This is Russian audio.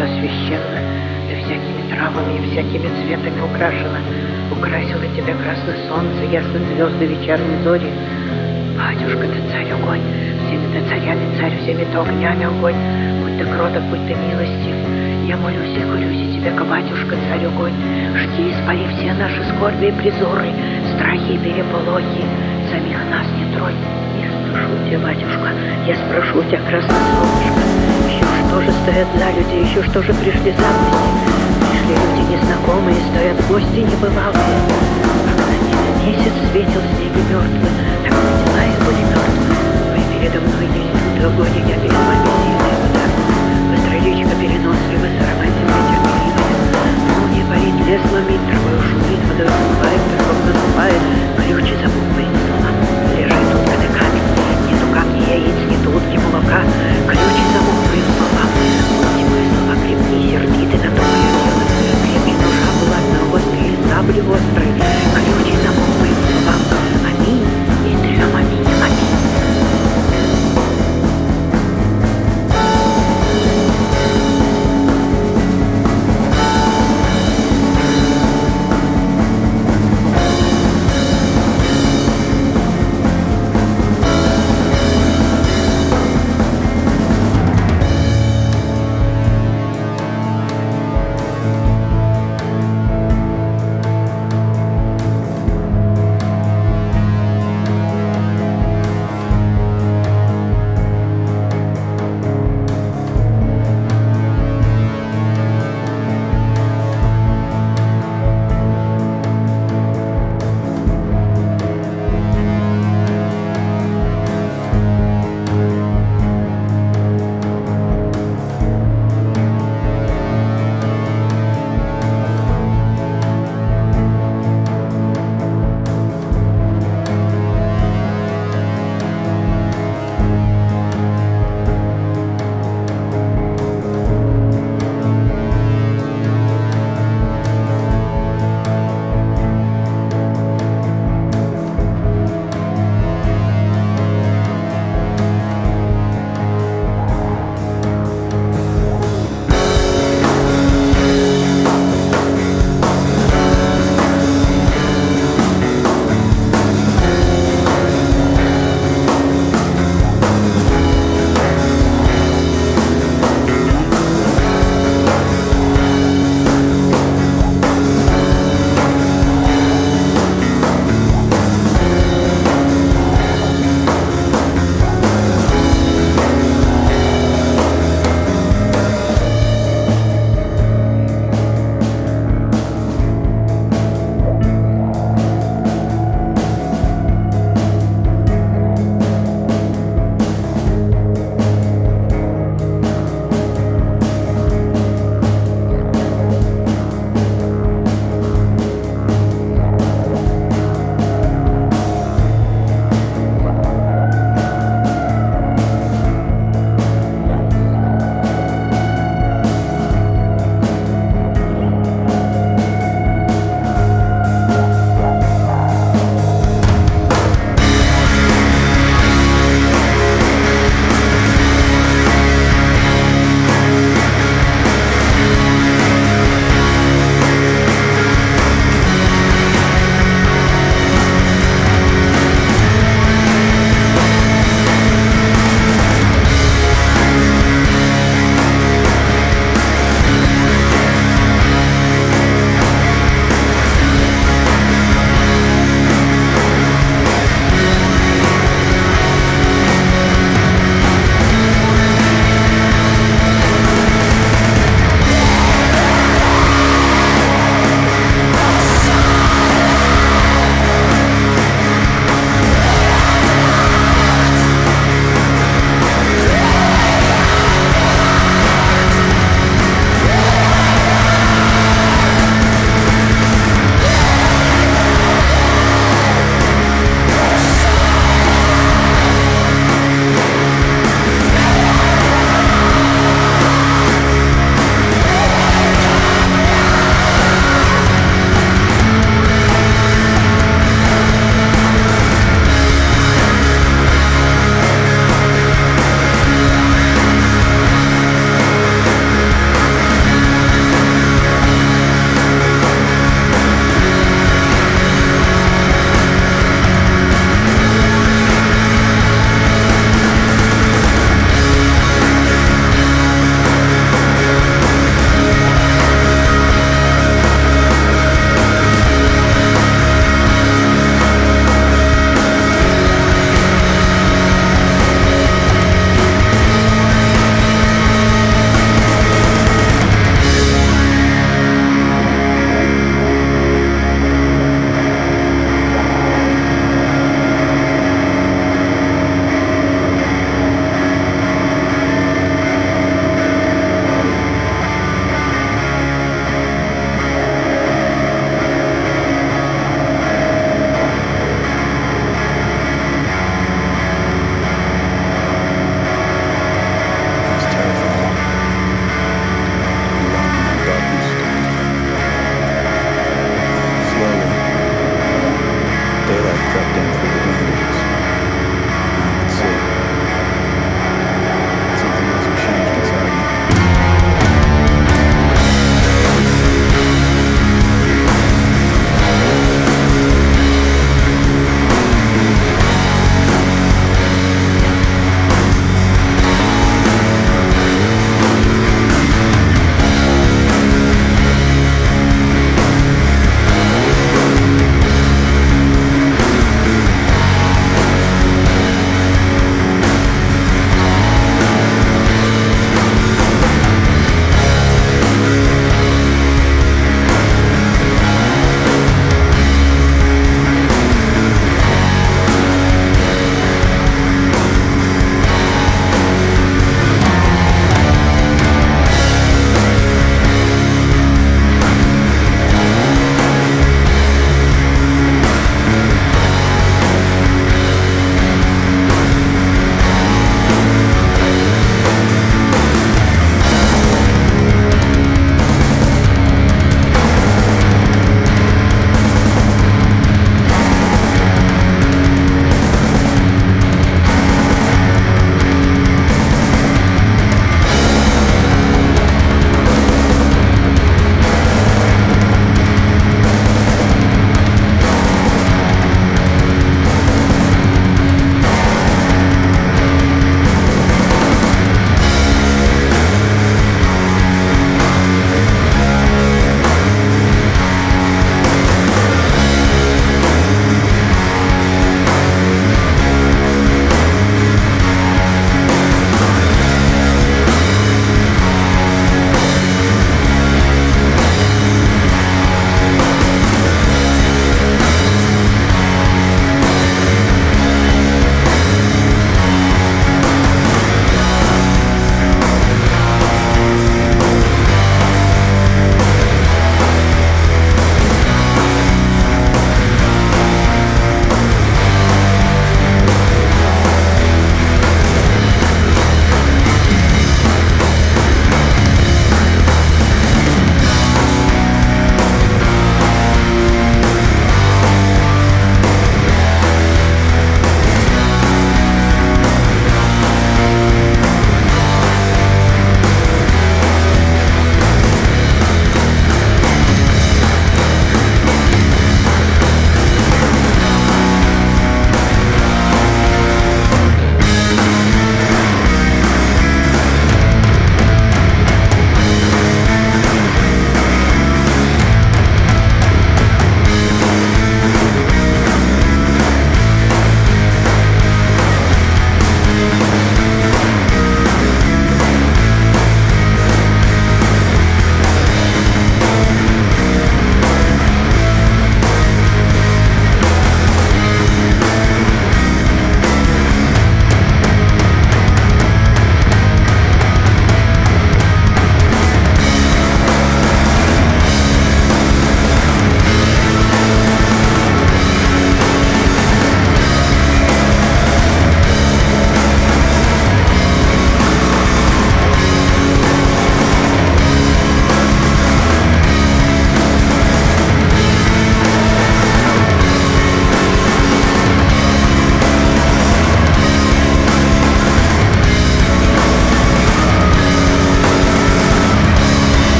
Улица священна, ты всякими травами и всякими цветами украшена. Украсило тебя красное солнце, ясные звезды вечерней зори. Батюшка, ты царь огонь, всеми ты царями царь, всеми ты огнями огонь. Будь ты кроток, будь ты милостив. Я молюсь и хулюсь и тебе, батюшка, царь огонь. Жди, испари все наши скорби и призоры, страхи и переполохи. Самих нас не трой. Я спрошу тебя, батюшка, я спрошу тебя, красное солнышко. Еще что же стоят за люди, еще что же пришли за гости? Пришли люди незнакомые, стоят гости небывалые. Как месяц светил снеги мертвые, так и дела их были мертвые. Вы передо мной есть тут я перед вами сильный удар. Быстро речка переносливы, сыроватым нетерпеливы. Молния парит, лес ломит, травой шумит, водой засыпает, песком засыпает,